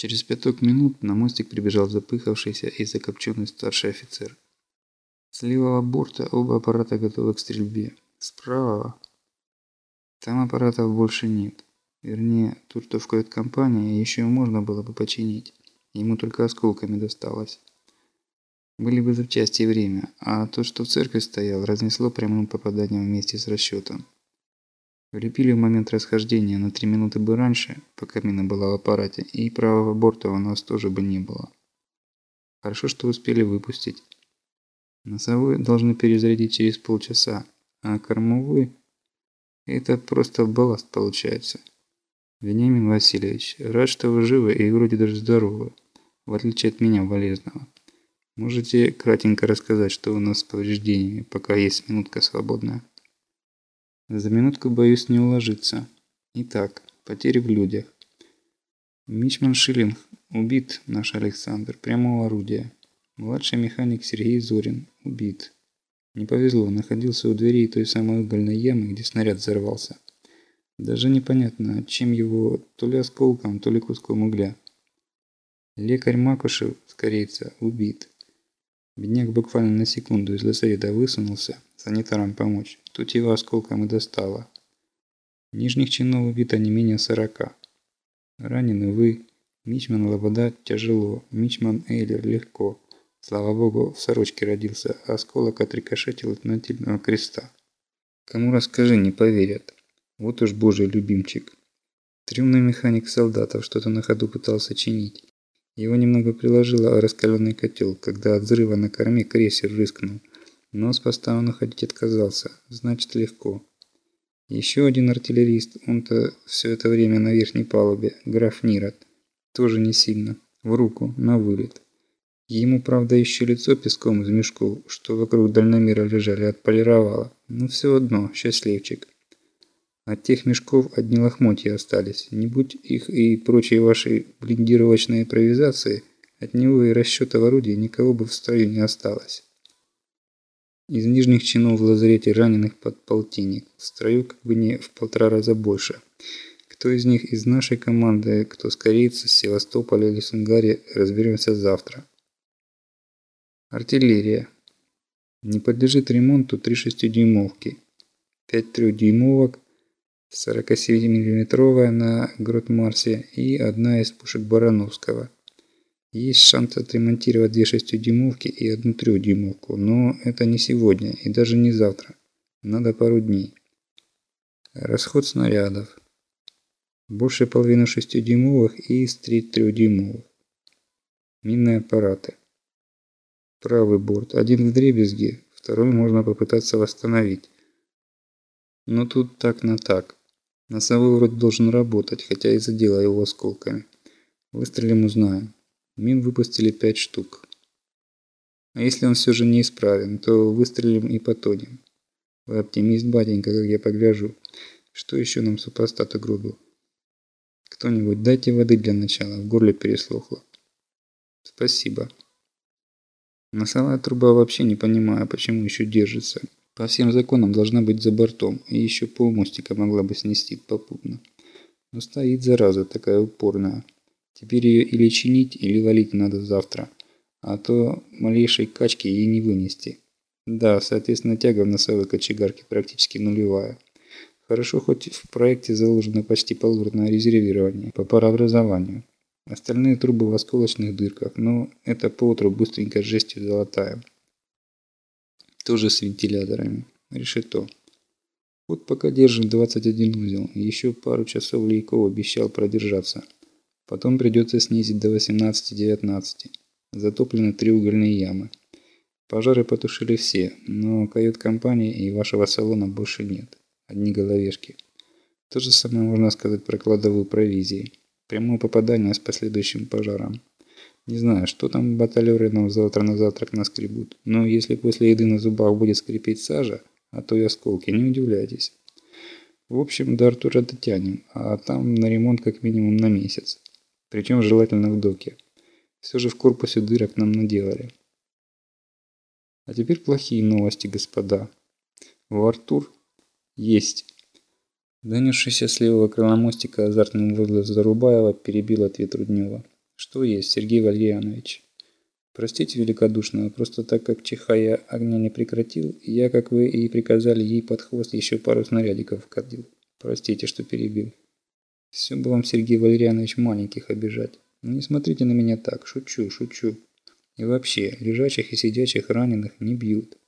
Через пяток минут на мостик прибежал запыхавшийся и закопченный старший офицер. С левого борта оба аппарата готовы к стрельбе. Справа. Там аппаратов больше нет. Вернее, тут что в кают-компании еще можно было бы починить. Ему только осколками досталось. Были бы запчасти и время, а то, что в церкви стоял, разнесло прямым попаданием вместе с расчетом. Влепили в момент расхождения на три минуты бы раньше, пока мина была в аппарате, и правого борта у нас тоже бы не было. Хорошо, что успели выпустить. Носовой должны перезарядить через полчаса, а кормовой – это просто балласт получается. Вениамин Васильевич, рад, что вы живы и вроде даже здоровы, в отличие от меня, болезного. Можете кратенько рассказать, что у нас с повреждениями, пока есть минутка свободная? За минутку боюсь не уложиться. Итак, потери в людях. Мичман Шиллинг убит, наш Александр, прямо у орудия. Младший механик Сергей Зорин убит. Не повезло, находился у дверей той самой угольной ямы, где снаряд взорвался. Даже непонятно, чем его, то ли осколком, то ли куском угля. Лекарь Макушев, скорейца, убит. Бедняк буквально на секунду из лазарета высунулся, санитарам помочь. Тут его осколком и достало. Нижних чинов убито не менее сорока. Ранены вы. Мичман Лобода тяжело, Мичман Эйлер легко. Слава богу, в сорочке родился, а осколок отрикошетил от нательного креста. Кому расскажи, не поверят. Вот уж божий любимчик. Трюмный механик солдатов что-то на ходу пытался чинить. Его немного приложило раскаленный котел, когда от взрыва на корме крейсер рыскнул. Но с поста он уходить отказался, значит легко. Еще один артиллерист, он-то все это время на верхней палубе, граф Нирот. Тоже не сильно, в руку, на вылет. Ему, правда, еще лицо песком из мешков, что вокруг дальномера лежали, отполировало. Но все одно, счастливчик. От тех мешков одни лохмотья остались. Не будь их и прочие ваши блиндировочные импровизации, от него и расчета в орудии никого бы в строю не осталось. Из нижних чинов в лазарете раненых под полтинник. В строю как бы не в полтора раза больше. Кто из них из нашей команды, кто с корейца, с или Сунгари, разберемся завтра. Артиллерия. Не подлежит ремонту три шестидюймовки. Пять трехдюймовок 47-мм на Грот-Марсе и одна из пушек Барановского. Есть шанс отремонтировать две 6-дюймовки и одну 3-дюймовку, но это не сегодня и даже не завтра. Надо пару дней. Расход снарядов. Больше половины 6-дюймовых и из 3 3-дюймовых. Минные аппараты. Правый борт. Один в дребезги, второй можно попытаться восстановить. Но тут так на так. Носовой вроде должен работать, хотя и задела его осколками. Выстрелим узнаем. Мин выпустили пять штук. А если он все же неисправен, то выстрелим и потонем. Вы оптимист, батенька, как я погляжу. Что еще нам супостату груду? Кто-нибудь дайте воды для начала, в горле переслохло. Спасибо. Носовая труба вообще не понимаю, почему еще держится. По всем законам должна быть за бортом, и еще полмостика могла бы снести попутно. Но стоит зараза такая упорная. Теперь ее или чинить, или валить надо завтра. А то малейшей качки ей не вынести. Да, соответственно, тяга в носовой кочегарке практически нулевая. Хорошо, хоть в проекте заложено почти полурное резервирование по парообразованию. Остальные трубы в осколочных дырках, но это поутру быстренько жестью золотаем. Тоже с вентиляторами. Решето. Вот пока держим 21 узел. Еще пару часов Лейков обещал продержаться. Потом придется снизить до 18-19. Затоплены три угольные ямы. Пожары потушили все, но кают-компании и вашего салона больше нет. Одни головешки. То же самое можно сказать про кладовую провизии. Прямое попадание с последующим пожаром. Не знаю, что там баталеры нам завтра на завтрак наскребут, но если после еды на зубах будет скрипеть сажа, а то и осколки, не удивляйтесь. В общем, до Артура дотянем, а там на ремонт как минимум на месяц. Причем желательно в доке. Все же в корпусе дырок нам наделали. А теперь плохие новости, господа. В Артур есть. Донесшийся с левого крыла мостика азартный возглас Зарубаева перебил ответ Руднева. Что есть, Сергей Валерьянович? Простите великодушно, просто так как Чихая огня не прекратил, я, как вы и приказали, ей под хвост еще пару снарядиков вкатил. Простите, что перебил. Все бы вам, Сергей Валерьянович, маленьких обижать. Но не смотрите на меня так, шучу, шучу. И вообще, лежачих и сидячих раненых не бьют.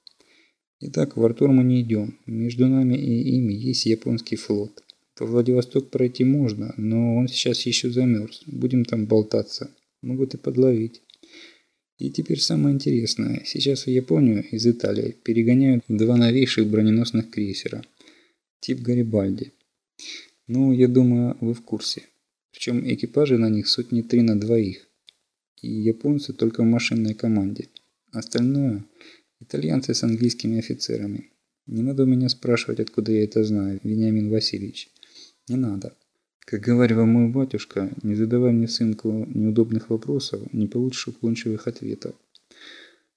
Итак, в Артур мы не идем. Между нами и ими есть японский флот. Во Владивосток пройти можно, но он сейчас еще замерз. Будем там болтаться. Могут и подловить. И теперь самое интересное. Сейчас в Японию из Италии перегоняют два новейших броненосных крейсера. Тип Гарибальди. Ну, я думаю, вы в курсе. Причем экипажи на них сотни три на двоих. И японцы только в машинной команде. Остальное – итальянцы с английскими офицерами. Не надо у меня спрашивать, откуда я это знаю, Вениамин Васильевич. Не надо. Как говорил мой батюшка, не задавай мне, сынку, неудобных вопросов, не получишь уклончивых ответов.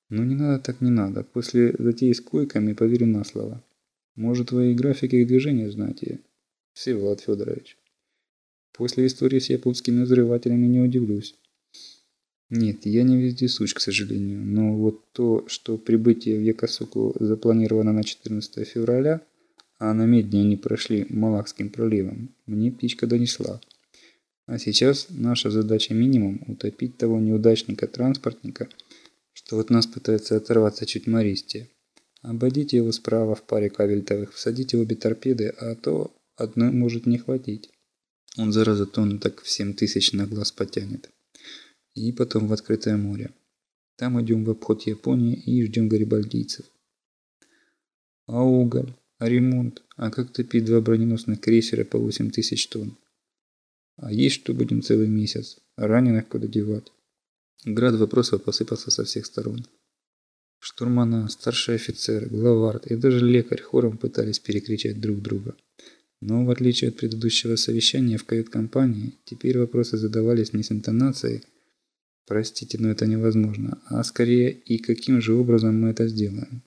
Но не надо так не надо. После затеи с койками поверю на слово. Может, вы и графики их движения знаете? Всеволод Федорович. После истории с японскими взрывателями не удивлюсь. Нет, я не вездесущ, к сожалению. Но вот то, что прибытие в Якосуку запланировано на 14 февраля – а на медне они прошли Малакским проливом, мне птичка донесла. А сейчас наша задача минимум – утопить того неудачника-транспортника, что от нас пытается оторваться чуть мористее. Обойдите его справа в паре кабельтовых, всадите обе торпеды, а то одной может не хватить. Он зараза тонну так в семь тысяч на глаз потянет. И потом в открытое море. Там идем в обход Японии и ждем гарибальдийцев. А уголь? Ремонт? А как топить два броненосных крейсера по 8 тысяч тонн? А есть что будем целый месяц? Раненых куда девать? Град вопросов посыпался со всех сторон. Штурмана, старший офицер, главард и даже лекарь хором пытались перекричать друг друга. Но в отличие от предыдущего совещания в кают-компании, теперь вопросы задавались не с интонацией «Простите, но это невозможно», а скорее «И каким же образом мы это сделаем?».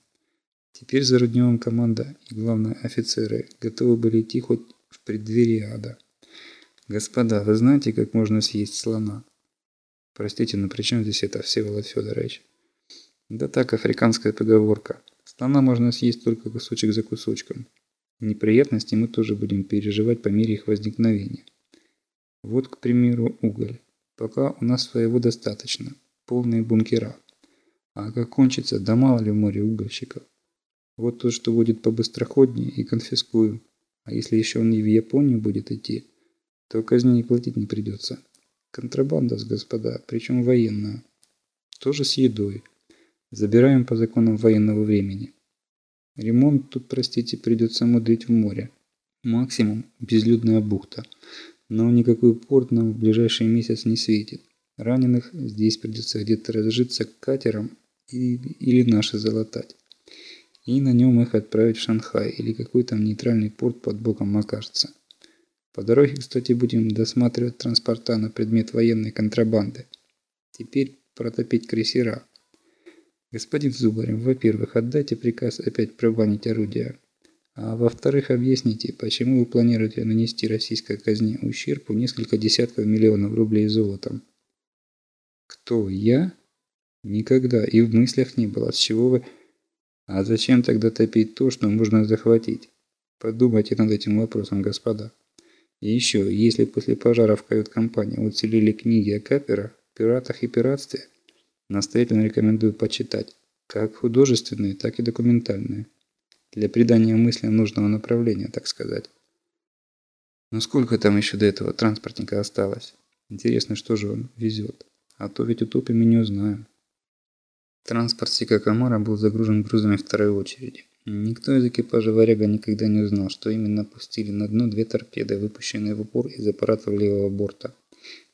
Теперь за Рудневым команда и, главное, офицеры готовы были идти хоть в преддверии ада. «Господа, вы знаете, как можно съесть слона?» «Простите, но при чем здесь это, Всеволод Федорович?» «Да так, африканская поговорка. Слона можно съесть только кусочек за кусочком. Неприятности мы тоже будем переживать по мере их возникновения. Вот, к примеру, уголь. Пока у нас своего достаточно. Полные бункера. А как кончится, да мало ли в море угольщиков. Вот то, что будет побыстроходнее, и конфискую. А если еще он и в Японию будет идти, то казни и платить не придется. Контрабанда, господа, причем военная. Тоже с едой. Забираем по законам военного времени. Ремонт тут, простите, придется мудрить в море. Максимум безлюдная бухта. Но никакой порт нам в ближайший месяц не светит. Раненых здесь придется где-то разжиться катером и, или наши залатать и на нем их отправить в Шанхай или какой там нейтральный порт под боком окажется. По дороге, кстати, будем досматривать транспорта на предмет военной контрабанды. Теперь протопить крейсера. Господин Зубарев, во-первых, отдайте приказ опять пробанить орудия. А во-вторых, объясните, почему вы планируете нанести российской казне ущерб в несколько десятков миллионов рублей золотом? Кто, я? Никогда и в мыслях не было, с чего вы а зачем тогда топить то, что можно захватить? Подумайте над этим вопросом, господа. И еще, если после пожара в кают-компании уцелели книги о каперах, пиратах и пиратстве, настоятельно рекомендую почитать, как художественные, так и документальные, для придания мыслям нужного направления, так сказать. Но сколько там еще до этого транспортника осталось? Интересно, что же он везет? А то ведь утопим и не узнаем. Транспорт Сикакамара был загружен грузами второй очереди. Никто из экипажа «Варяга» никогда не узнал, что именно пустили на дно две торпеды, выпущенные в упор из аппаратов левого борта.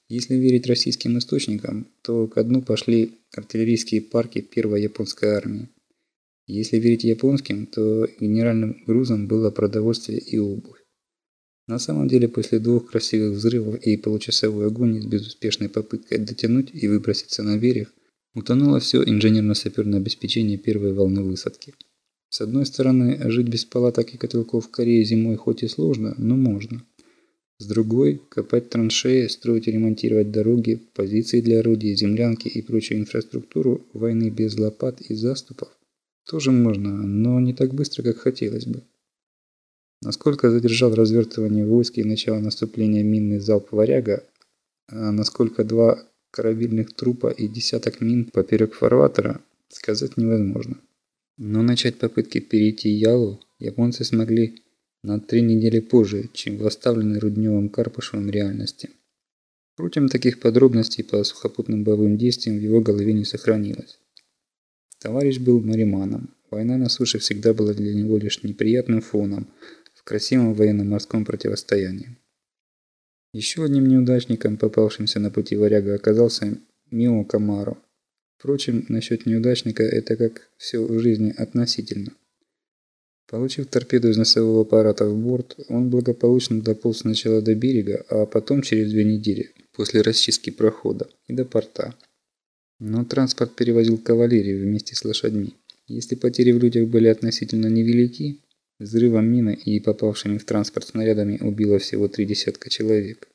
Если верить российским источникам, то ко дну пошли артиллерийские парки первой японской армии. Если верить японским, то генеральным грузом было продовольствие и обувь. На самом деле, после двух красивых взрывов и получасовой агонии с безуспешной попыткой дотянуть и выброситься на берег, Утонуло все инженерно-саперное обеспечение первой волны высадки. С одной стороны, жить без палаток и котелков в Корее зимой хоть и сложно, но можно. С другой – копать траншеи, строить и ремонтировать дороги, позиции для орудий, землянки и прочую инфраструктуру войны без лопат и заступов тоже можно, но не так быстро, как хотелось бы. Насколько задержал развертывание войск и начало наступления минный залп «Варяга», а насколько два корабельных трупа и десяток мин поперек фарватера, сказать невозможно. Но начать попытки перейти Ялу японцы смогли на три недели позже, чем в оставленной Рудневым Карпышевым реальности. Впрочем, таких подробностей по сухопутным боевым действиям в его голове не сохранилось. Товарищ был мариманом. Война на суше всегда была для него лишь неприятным фоном в красивом военно-морском противостоянии. Еще одним неудачником, попавшимся на пути варяга, оказался Мио Камаро. Впрочем, насчет неудачника это как все в жизни относительно. Получив торпеду из носового аппарата в борт, он благополучно дополз сначала до берега, а потом через две недели, после расчистки прохода, и до порта. Но транспорт перевозил кавалерию вместе с лошадьми. Если потери в людях были относительно невелики, взрывом мины и попавшими в транспорт снарядами убило всего три десятка человек,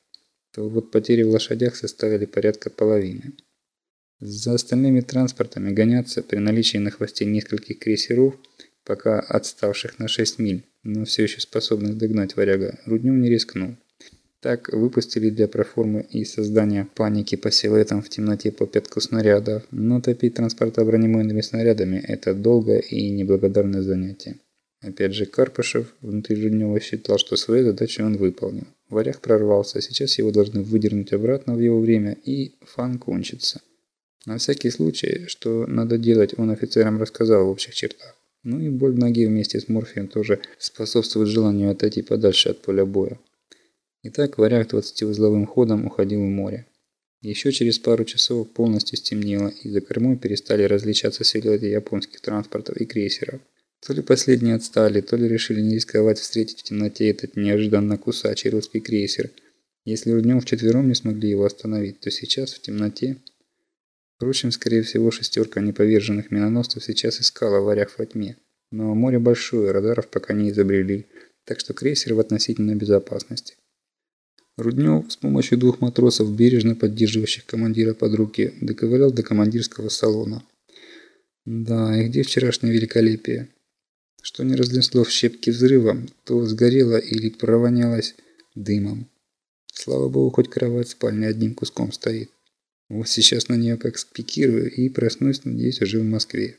то вот потери в лошадях составили порядка половины. За остальными транспортами гоняться при наличии на хвосте нескольких крейсеров – пока отставших на 6 миль, но все еще способных догнать варяга, Руднев не рискнул. Так выпустили для проформы и создания паники по силуэтам в темноте по пятку снарядов, но топить транспорта бронебойными снарядами – это долгое и неблагодарное занятие. Опять же, Карпышев внутри Руднева считал, что свою задачу он выполнил. Варяг прорвался, сейчас его должны выдернуть обратно в его время, и фан кончится. На всякий случай, что надо делать, он офицерам рассказал в общих чертах. Ну и боль в ноге вместе с морфием тоже способствует желанию отойти подальше от поля боя. Итак, варяг 20-узловым ходом уходил в море. Еще через пару часов полностью стемнело, и за кормой перестали различаться силуэты японских транспортов и крейсеров. То ли последние отстали, то ли решили не рисковать встретить в темноте этот неожиданно кусачий русский крейсер. Если днем вчетвером не смогли его остановить, то сейчас в темноте Впрочем, скорее всего, шестерка неповерженных миноносцев сейчас искала варях во тьме. Но море большое, радаров пока не изобрели, так что крейсер в относительной безопасности. Руднев с помощью двух матросов, бережно поддерживающих командира под руки, доковылял до командирского салона. Да, и где вчерашнее великолепие? Что не разнесло в щепки взрывом, то сгорело или провонялось дымом. Слава богу, хоть кровать в спальне одним куском стоит. Вот сейчас на нее как спикирую и проснусь, надеюсь, уже в Москве.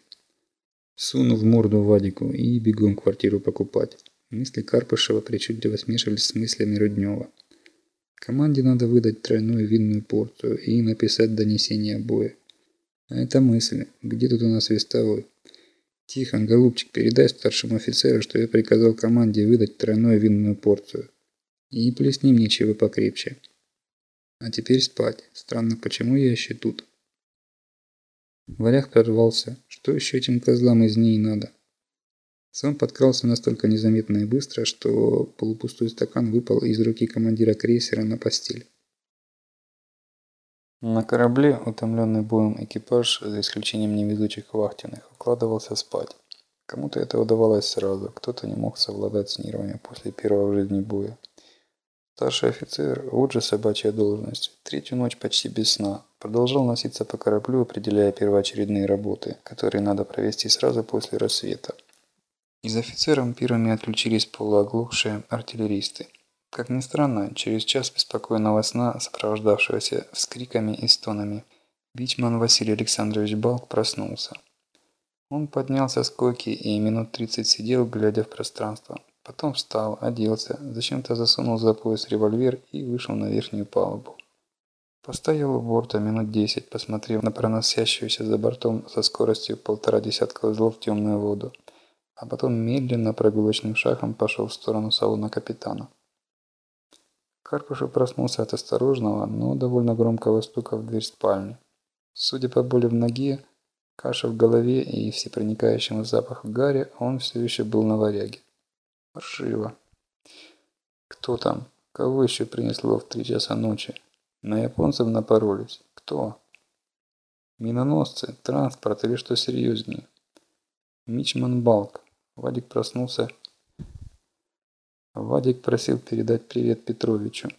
Сунув морду Вадику и бегом квартиру покупать. Мысли Карпышева причудливо смешивались с мыслями Руднева. Команде надо выдать тройную винную порцию и написать донесение боя. А это мысль. Где тут у нас вестовой? Тихо, голубчик, передай старшему офицеру, что я приказал команде выдать тройную винную порцию. И плесни мне чего покрепче. А теперь спать. Странно, почему я еще тут? Варяг прорвался. Что еще этим козлам из ней надо? Сон подкрался настолько незаметно и быстро, что полупустой стакан выпал из руки командира крейсера на постель. На корабле, утомленный боем экипаж, за исключением невезучих вахтенных, укладывался спать. Кому-то это удавалось сразу, кто-то не мог совладать с нервами после первого в жизни боя. Старший офицер, вот же собачья должность, третью ночь почти без сна, продолжал носиться по кораблю, определяя первоочередные работы, которые надо провести сразу после рассвета. Из офицеров первыми отключились полуоглохшие артиллеристы. Как ни странно, через час беспокойного сна, сопровождавшегося вскриками и стонами, Бичман Василий Александрович Балк проснулся. Он поднялся с койки и минут тридцать сидел, глядя в пространство, Потом встал, оделся, зачем-то засунул за пояс револьвер и вышел на верхнюю палубу. Постоял у борта минут десять, посмотрев на проносящуюся за бортом со скоростью полтора десятка узлов темную воду, а потом медленно прогулочным шагом пошел в сторону салона капитана. Карпушев проснулся от осторожного, но довольно громкого стука в дверь спальни. Судя по боли в ноге, каше в голове и всепроникающему запаху гари, он все еще был на варяге. Паршиво. Кто там? Кого еще принесло в три часа ночи? На японцев напоролись. Кто? Миноносцы, транспорт или что серьезнее? Мичман Балк. Вадик проснулся Вадик просил передать привет Петровичу.